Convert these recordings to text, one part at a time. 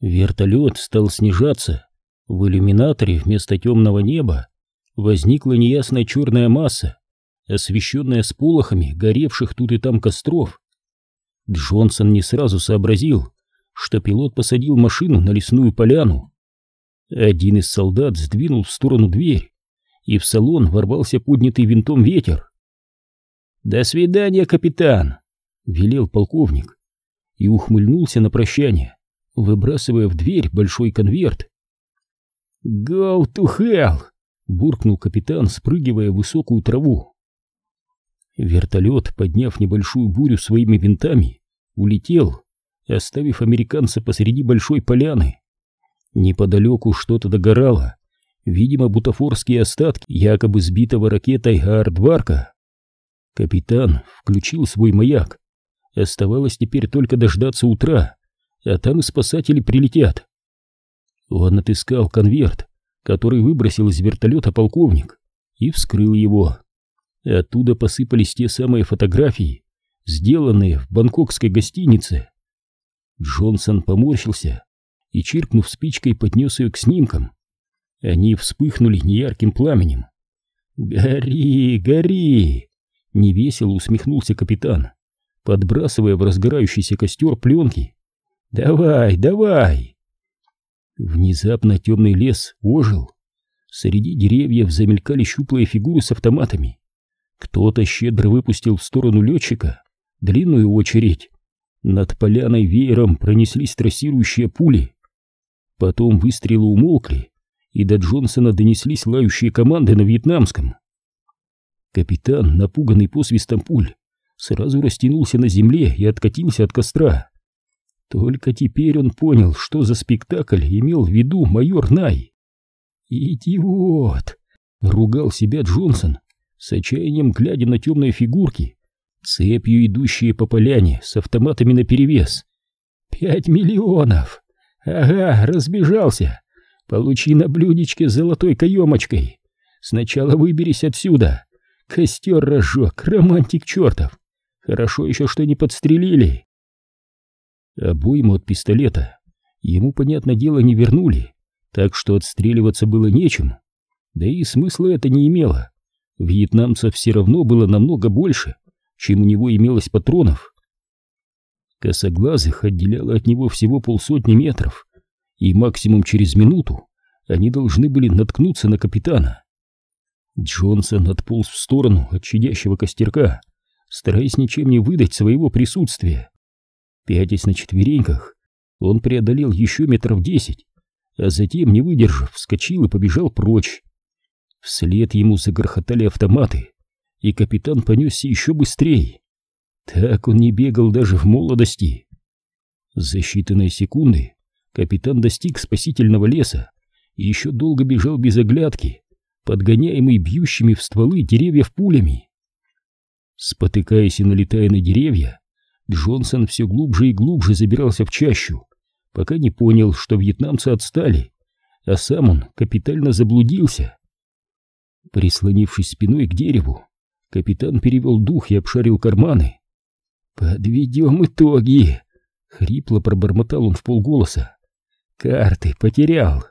Вертолет стал снижаться. В иллюминаторе вместо темного неба возникла неясная черная масса, освещенная сполохами горевших тут и там костров. Джонсон не сразу сообразил, что пилот посадил машину на лесную поляну. Один из солдат сдвинул в сторону дверь, и в салон ворвался поднятый винтом ветер. «До свидания, капитан!» — велел полковник и ухмыльнулся на прощание выбрасывая в дверь большой конверт. «Go to hell!» — буркнул капитан, спрыгивая в высокую траву. Вертолет, подняв небольшую бурю своими винтами, улетел, оставив американца посреди большой поляны. Неподалеку что-то догорало, видимо, бутафорские остатки якобы сбитого ракетой Аардварка. Капитан включил свой маяк. Оставалось теперь только дождаться утра а там и спасатели прилетят. Он отыскал конверт, который выбросил из вертолета полковник, и вскрыл его. Оттуда посыпались те самые фотографии, сделанные в бангкокской гостинице. Джонсон поморщился и, чиркнув спичкой, поднес ее к снимкам. Они вспыхнули неярким пламенем. «Гори, гори!» — невесело усмехнулся капитан, подбрасывая в разгорающийся костер пленки. Давай, давай!» Внезапно темный лес ожил. Среди деревьев замелькали щуплые фигуры с автоматами. Кто-то щедро выпустил в сторону летчика длинную очередь. Над поляной веером пронеслись трассирующие пули. Потом выстрелы умолкли, и до Джонсона донеслись лающие команды на вьетнамском. Капитан, напуганный посвистом пуль, сразу растянулся на земле и откатился от костра. Только теперь он понял, что за спектакль имел в виду майор Най. «Идиот!» — ругал себя Джонсон, с отчаянием глядя на темные фигурки, цепью идущие по поляне с автоматами наперевес. «Пять миллионов! Ага, разбежался! Получи на блюдечке с золотой каемочкой! Сначала выберись отсюда! Костер разжег, романтик чертов! Хорошо еще, что не подстрелили!» Обойму от пистолета ему, понятное дело, не вернули, так что отстреливаться было нечем. Да и смысла это не имело. Вьетнамцев все равно было намного больше, чем у него имелось патронов. Косоглазых отделяло от него всего полсотни метров, и максимум через минуту они должны были наткнуться на капитана. Джонсон отполз в сторону от чадящего костерка, стараясь ничем не выдать своего присутствия. Пятясь на четвереньках, он преодолел еще метров десять, а затем, не выдержав, вскочил и побежал прочь. Вслед ему загрохотали автоматы, и капитан понесся еще быстрее. Так он не бегал даже в молодости. За считанные секунды капитан достиг спасительного леса и еще долго бежал без оглядки, подгоняемый бьющими в стволы деревьев пулями. Спотыкаясь и налетая на деревья, Джонсон все глубже и глубже забирался в чащу, пока не понял, что вьетнамцы отстали, а сам он капитально заблудился. Прислонившись спиной к дереву, капитан перевел дух и обшарил карманы. «Подведем итоги!» — хрипло пробормотал он в полголоса. «Карты потерял,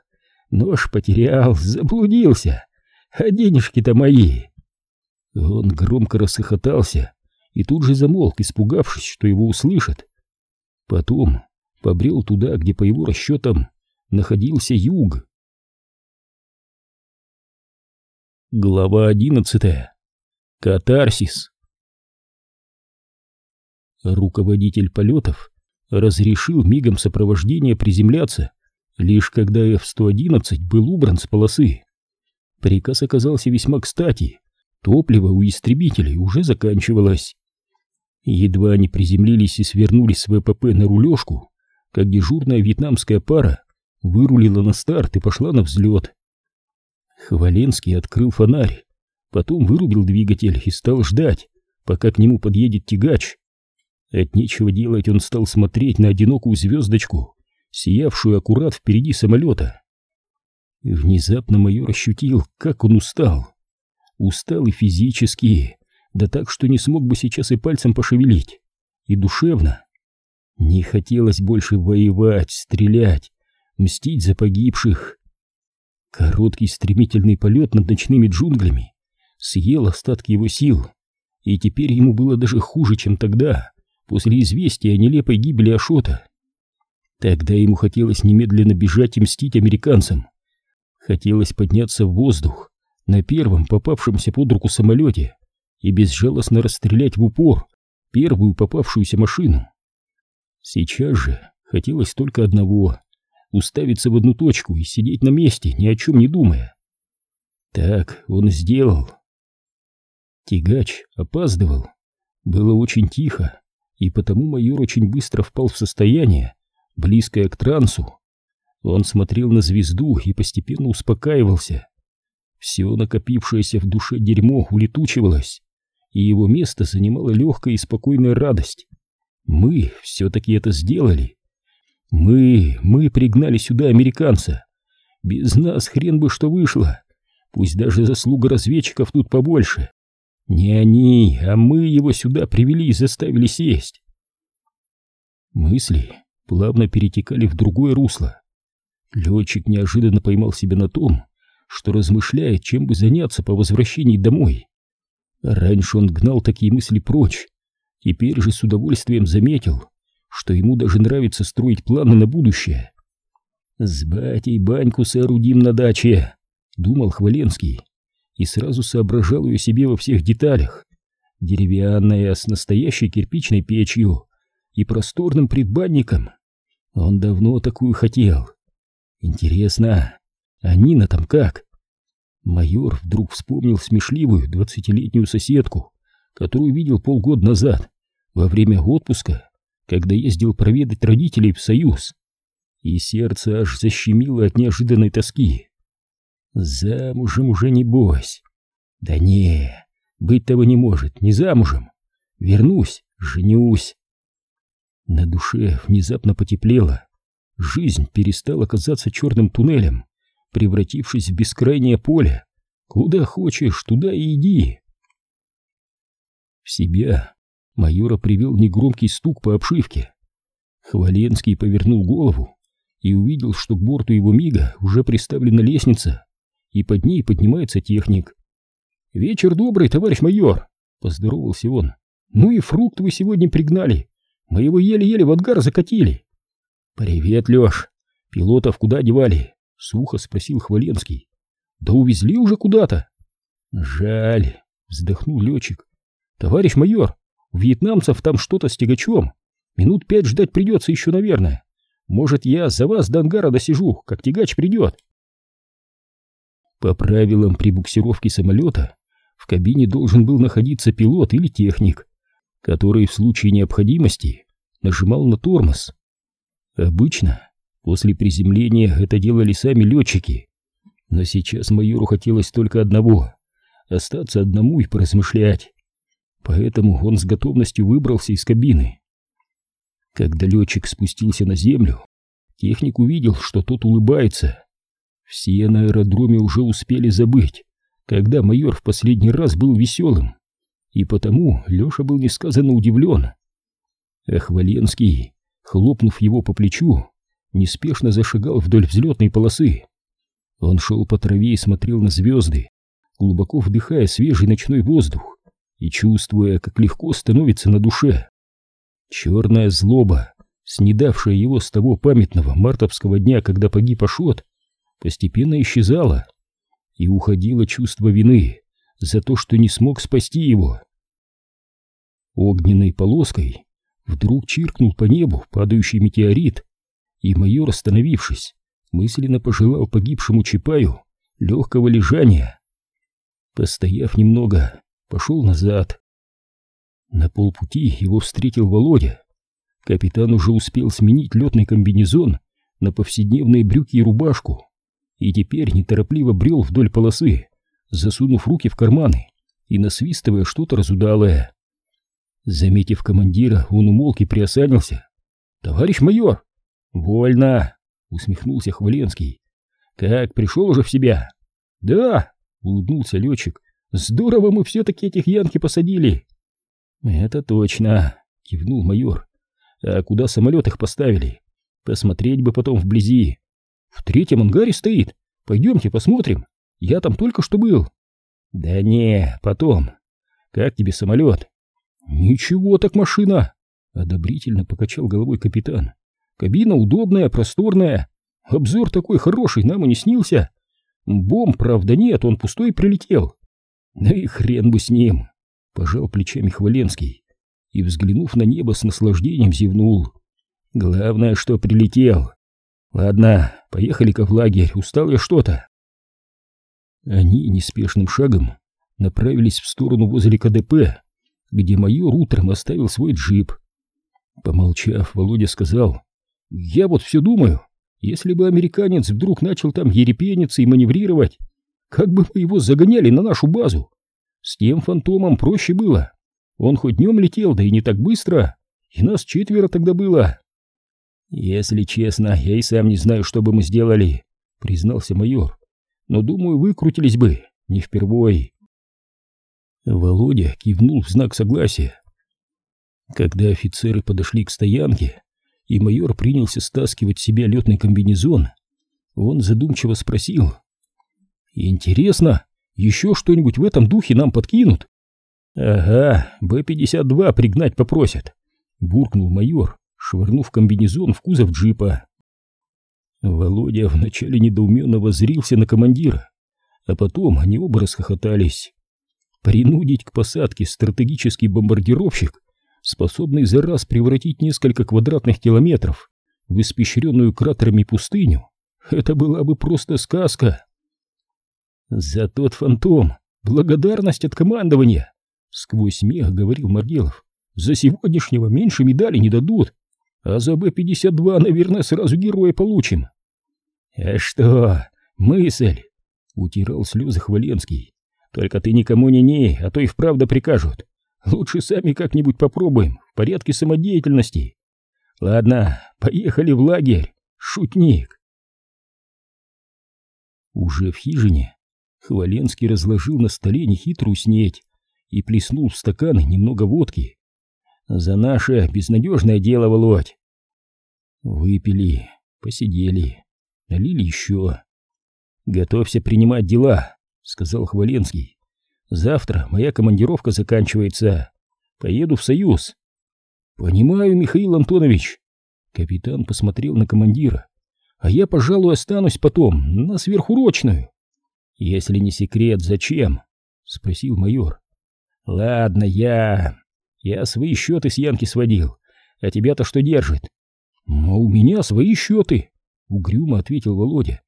нож потерял, заблудился, а денежки-то мои!» Он громко рассохотался и тут же замолк, испугавшись, что его услышат. Потом побрел туда, где, по его расчетам, находился юг. Глава одиннадцатая. Катарсис. Руководитель полетов разрешил мигом сопровождения приземляться, лишь когда F-111 был убран с полосы. Приказ оказался весьма кстати. Топливо у истребителей уже заканчивалось. Едва они приземлились и свернулись с ВПП на рулежку, как дежурная вьетнамская пара вырулила на старт и пошла на взлет. Хваленский открыл фонарь, потом вырубил двигатель и стал ждать, пока к нему подъедет тягач. От нечего делать он стал смотреть на одинокую звездочку, сиявшую аккурат впереди самолета. Внезапно майор ощутил, как он устал. Устал и физически, да так, что не смог бы сейчас и пальцем пошевелить. И душевно. Не хотелось больше воевать, стрелять, мстить за погибших. Короткий стремительный полет над ночными джунглями съел остатки его сил, и теперь ему было даже хуже, чем тогда, после известия о нелепой гибели Ашота. Тогда ему хотелось немедленно бежать и мстить американцам. Хотелось подняться в воздух на первом попавшемся под руку самолете и безжалостно расстрелять в упор первую попавшуюся машину. Сейчас же хотелось только одного — уставиться в одну точку и сидеть на месте, ни о чем не думая. Так он сделал. Тягач опаздывал. Было очень тихо, и потому майор очень быстро впал в состояние, близкое к трансу. Он смотрел на звезду и постепенно успокаивался. Все накопившееся в душе дерьмо улетучивалось, и его место занимала легкая и спокойная радость. Мы все-таки это сделали. Мы, мы пригнали сюда американца. Без нас хрен бы что вышло. Пусть даже заслуга разведчиков тут побольше. Не они, а мы его сюда привели и заставили сесть. Мысли плавно перетекали в другое русло. Летчик неожиданно поймал себя на том, что размышляет, чем бы заняться по возвращении домой. Раньше он гнал такие мысли прочь, теперь же с удовольствием заметил, что ему даже нравится строить планы на будущее. «С батей баньку соорудим на даче», — думал Хваленский, и сразу соображал ее себе во всех деталях. Деревянная, с настоящей кирпичной печью и просторным предбанником. Он давно такую хотел. Интересно, а Нина там как? Майор вдруг вспомнил смешливую двадцатилетнюю соседку, которую видел полгода назад, во время отпуска, когда ездил проведать родителей в Союз. И сердце аж защемило от неожиданной тоски. Замужем уже не бойся. Да не, быть того не может, не замужем. Вернусь, женюсь. На душе внезапно потеплело. Жизнь перестала казаться черным туннелем, превратившись в бескрайнее поле. Куда хочешь, туда и иди. В себя майора привел негромкий стук по обшивке. Хваленский повернул голову и увидел, что к борту его мига уже приставлена лестница, и под ней поднимается техник. «Вечер добрый, товарищ майор!» — поздоровался он. «Ну и фрукт вы сегодня пригнали. Мы его еле-еле в ангар закатили». «Привет, Леш! Пилотов куда девали?» — сухо спросил Хваленский. «Да увезли уже куда-то». «Жаль», — вздохнул летчик. «Товарищ майор, у вьетнамцев там что-то с тягачом. Минут пять ждать придется еще, наверное. Может, я за вас до ангара досижу, как тягач придет». По правилам при буксировке самолета в кабине должен был находиться пилот или техник, который в случае необходимости нажимал на тормоз. Обычно после приземления это делали сами летчики, но сейчас майору хотелось только одного — остаться одному и поразмышлять. Поэтому он с готовностью выбрался из кабины. Когда летчик спустился на землю, техник увидел, что тот улыбается. Все на аэродроме уже успели забыть, когда майор в последний раз был веселым, и потому Леша был несказанно удивлен. Ахваленский, хлопнув его по плечу, неспешно зашагал вдоль взлетной полосы. Он шел по траве и смотрел на звезды, глубоко вдыхая свежий ночной воздух и чувствуя, как легко становится на душе. Черная злоба, снедавшая его с того памятного мартовского дня, когда погиб Ашот, постепенно исчезало, и уходило чувство вины за то, что не смог спасти его. Огненной полоской вдруг чиркнул по небу падающий метеорит, и майор, остановившись, мысленно пожелал погибшему Чапаю легкого лежания. Постояв немного, пошел назад. На полпути его встретил Володя. Капитан уже успел сменить летный комбинезон на повседневные брюки и рубашку и теперь неторопливо брел вдоль полосы, засунув руки в карманы и насвистывая что-то разудалое. Заметив командира, он умолк и приосанился. «Товарищ майор!» «Вольно!» — усмехнулся Хваленский. «Как, пришел уже в себя?» «Да!» — улыбнулся летчик. «Здорово мы все-таки этих янки посадили!» «Это точно!» — кивнул майор. «А куда самолет их поставили? Посмотреть бы потом вблизи!» В третьем ангаре стоит. Пойдемте посмотрим. Я там только что был. Да не, потом. Как тебе самолет? Ничего так машина. Одобрительно покачал головой капитан. Кабина удобная, просторная. Обзор такой хороший, нам и не снился. Бомб, правда, нет, он пустой прилетел. Да и хрен бы с ним. Пожал плечами Хваленский и, взглянув на небо, с наслаждением зевнул. Главное, что прилетел. Ладно, поехали-ка в лагерь, устал я что-то. Они неспешным шагом направились в сторону возле КДП, где майор утром оставил свой джип. Помолчав, Володя сказал, «Я вот все думаю, если бы американец вдруг начал там ерепениться и маневрировать, как бы мы его загоняли на нашу базу? С тем фантомом проще было. Он хоть днем летел, да и не так быстро, и нас четверо тогда было». «Если честно, я и сам не знаю, что бы мы сделали», — признался майор. «Но, думаю, выкрутились бы, не впервой». Володя кивнул в знак согласия. Когда офицеры подошли к стоянке, и майор принялся стаскивать с себя летный комбинезон, он задумчиво спросил. «Интересно, еще что-нибудь в этом духе нам подкинут?» «Ага, Б-52 пригнать попросят», — буркнул майор, швырнув комбинезон в кузов джипа. Володя вначале недоуменно воззрился на командира, а потом они оба расхохотались. Принудить к посадке стратегический бомбардировщик, способный за раз превратить несколько квадратных километров в испещренную кратерами пустыню, это была бы просто сказка. За тот фантом благодарность от командования, сквозь смех говорил Маргелов. За сегодняшнего меньше медали не дадут. А за Б-52, наверное, сразу героя получим. А что, мысль? Утирал слезы Хваленский. Только ты никому не ней, а то и вправду прикажут. Лучше сами как-нибудь попробуем, в порядке самодеятельности. Ладно, поехали в лагерь, шутник. Уже в хижине Хваленский разложил на столе нехитрую снеть и плеснул в стаканы немного водки. За наше безнадежное дело, Володь. Выпили, посидели, налили еще. Готовься принимать дела, сказал Хваленский. Завтра моя командировка заканчивается. Поеду в Союз. Понимаю, Михаил Антонович. Капитан посмотрел на командира. А я, пожалуй, останусь потом на сверхурочную. Если не секрет, зачем? Спросил майор. Ладно, я... Я свои счеты с Янки сводил, а тебя-то что держит? А у меня свои счеты, угрюмо ответил Володя.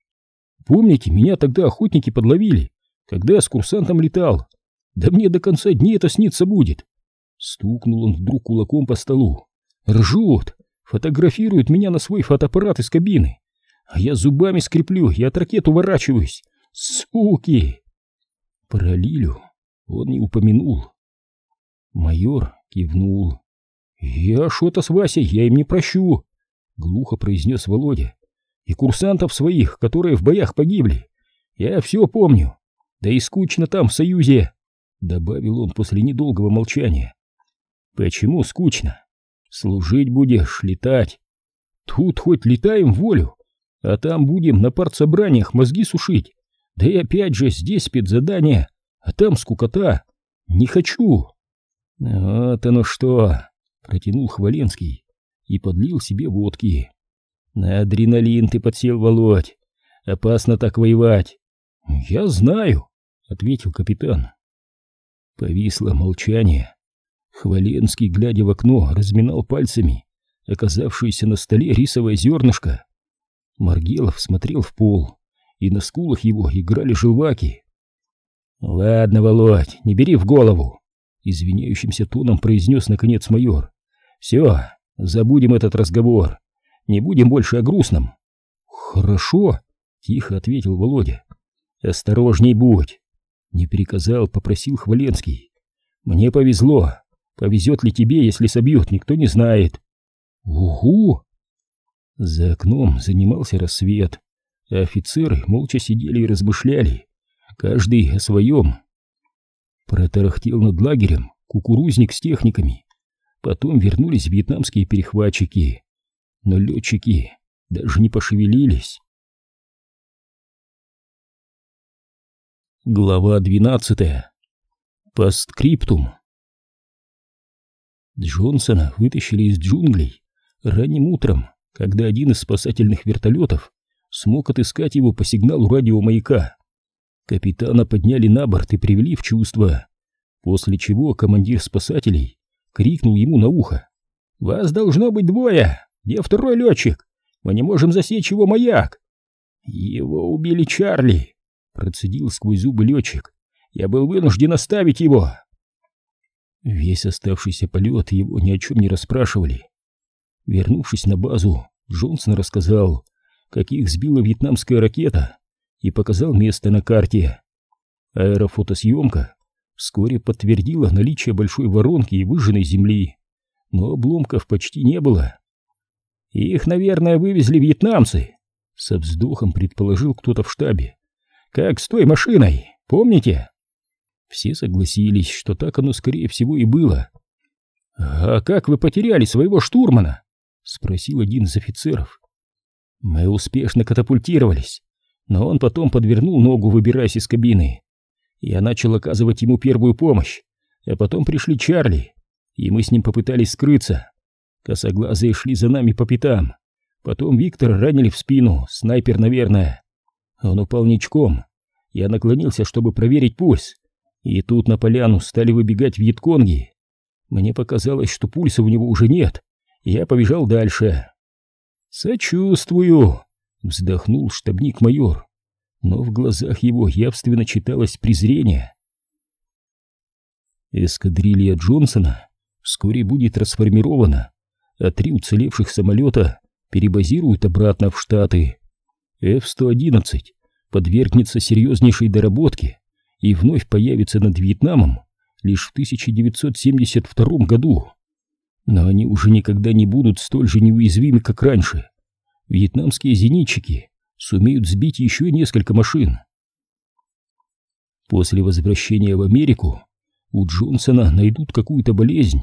Помните, меня тогда охотники подловили, когда я с курсантом летал. Да мне до конца дней это снится будет. Стукнул он вдруг кулаком по столу. Ржут, фотографируют меня на свой фотоаппарат из кабины. А я зубами скреплю и от ракет уворачиваюсь. Суки! Про Лилю он не упомянул. Майор кивнул. «Я что-то с Васей, я им не прощу», — глухо произнес Володя. «И курсантов своих, которые в боях погибли. Я все помню. Да и скучно там, в Союзе», — добавил он после недолгого молчания. «Почему скучно? Служить будешь, летать. Тут хоть летаем волю, а там будем на партсобраниях мозги сушить. Да и опять же здесь спецзадание, а там скукота. Не хочу». «Вот оно что!» — протянул Хваленский и подлил себе водки. «На адреналин ты подсел, Володь! Опасно так воевать!» «Я знаю!» — ответил капитан. Повисло молчание. Хваленский, глядя в окно, разминал пальцами оказавшееся на столе рисовое зернышко. Маргелов смотрел в пол, и на скулах его играли желваки. «Ладно, Володь, не бери в голову!» Извиняющимся тоном произнес наконец майор. «Все, забудем этот разговор. Не будем больше о грустном». «Хорошо», — тихо ответил Володя. «Осторожней будь», — не приказал, попросил Хваленский. «Мне повезло. Повезет ли тебе, если собьют, никто не знает». «Угу!» За окном занимался рассвет, а офицеры молча сидели и размышляли, каждый о своем. Протарахтел над лагерем кукурузник с техниками. Потом вернулись вьетнамские перехватчики. Но летчики даже не пошевелились. Глава 12. Постскриптум. Джонсона вытащили из джунглей ранним утром, когда один из спасательных вертолетов смог отыскать его по сигналу радиомаяка. Капитана подняли на борт и привели в чувство, после чего командир спасателей крикнул ему на ухо. «Вас должно быть двое! Где второй летчик? Мы не можем засечь его маяк!» «Его убили Чарли!» Процедил сквозь зубы летчик. Я был вынужден оставить его. Весь оставшийся полет его ни о чем не расспрашивали. Вернувшись на базу, Джонсон рассказал, как их сбила вьетнамская ракета и показал место на карте. Аэрофотосъемка вскоре подтвердила наличие большой воронки и выжженной земли, но обломков почти не было. «Их, наверное, вывезли вьетнамцы», — со вздохом предположил кто-то в штабе. Как с той машиной, помните? Все согласились, что так оно скорее всего и было. «А как вы потеряли своего штурмана?» — спросил один из офицеров. «Мы успешно катапультировались, но он потом подвернул ногу, выбираясь из кабины. Я начал оказывать ему первую помощь, а потом пришли Чарли, и мы с ним попытались скрыться. Косоглазые шли за нами по пятам. Потом Виктора ранили в спину, снайпер, наверное. Он упал ничком. Я наклонился, чтобы проверить пульс. И тут на поляну стали выбегать вьетконги. Мне показалось, что пульса у него уже нет. Я побежал дальше. «Сочувствую», — вздохнул штабник-майор. Но в глазах его явственно читалось презрение. Эскадрилья Джонсона вскоре будет расформирована, а три уцелевших самолета перебазируют обратно в Штаты. F-111 подвергнется серьезнейшей доработке и вновь появится над Вьетнамом лишь в 1972 году. Но они уже никогда не будут столь же неуязвимы, как раньше. Вьетнамские зенитчики сумеют сбить еще несколько машин. После возвращения в Америку у Джонсона найдут какую-то болезнь,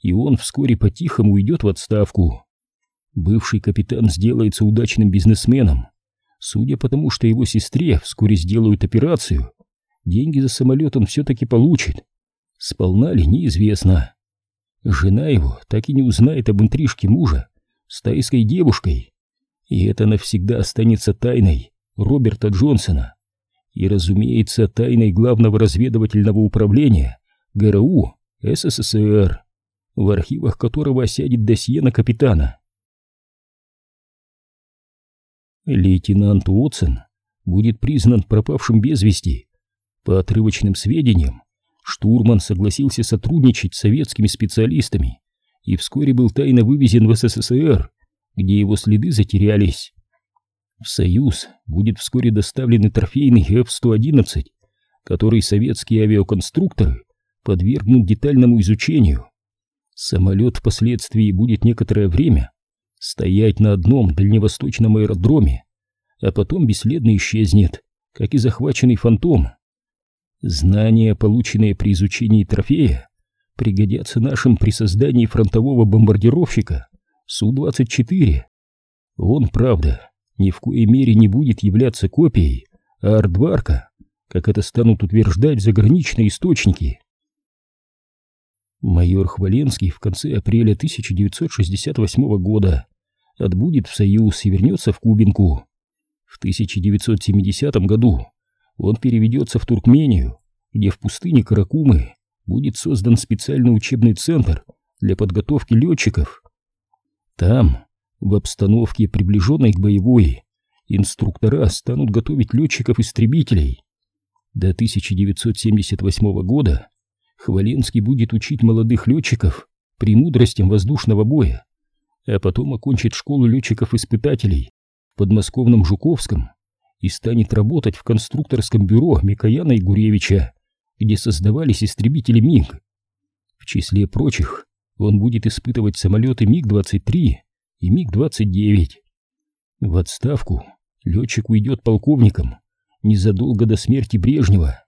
и он вскоре по-тихому уйдет в отставку. Бывший капитан сделается удачным бизнесменом, Судя по тому, что его сестре вскоре сделают операцию, деньги за самолет он все-таки получит. Сполна ли, неизвестно. Жена его так и не узнает об интрижке мужа с тайской девушкой. И это навсегда останется тайной Роберта Джонсона. И, разумеется, тайной главного разведывательного управления ГРУ СССР, в архивах которого осядет досье на капитана. Лейтенант Уотсон будет признан пропавшим без вести. По отрывочным сведениям, штурман согласился сотрудничать с советскими специалистами и вскоре был тайно вывезен в СССР, где его следы затерялись. В Союз будет вскоре доставлен и трофейный F-111, который советские авиаконструкторы подвергнут детальному изучению. Самолет впоследствии будет некоторое время стоять на одном дальневосточном аэродроме, а потом бесследно исчезнет, как и захваченный фантом. Знания, полученные при изучении трофея, пригодятся нашим при создании фронтового бомбардировщика Су-24. Он, правда, ни в коей мере не будет являться копией Ардварка, как это станут утверждать заграничные источники. Майор Хваленский в конце апреля 1968 года отбудет в Союз и вернется в Кубинку. В 1970 году он переведется в Туркмению, где в пустыне Каракумы будет создан специальный учебный центр для подготовки летчиков. Там, в обстановке, приближенной к боевой, инструктора станут готовить летчиков-истребителей. До 1978 года Хваленский будет учить молодых летчиков премудростям воздушного боя, а потом окончит школу летчиков-испытателей в подмосковном Жуковском и станет работать в конструкторском бюро Микояна и Гуревича, где создавались истребители МиГ. В числе прочих он будет испытывать самолеты МиГ-23 и МиГ-29. В отставку летчик уйдет полковником незадолго до смерти Брежнева.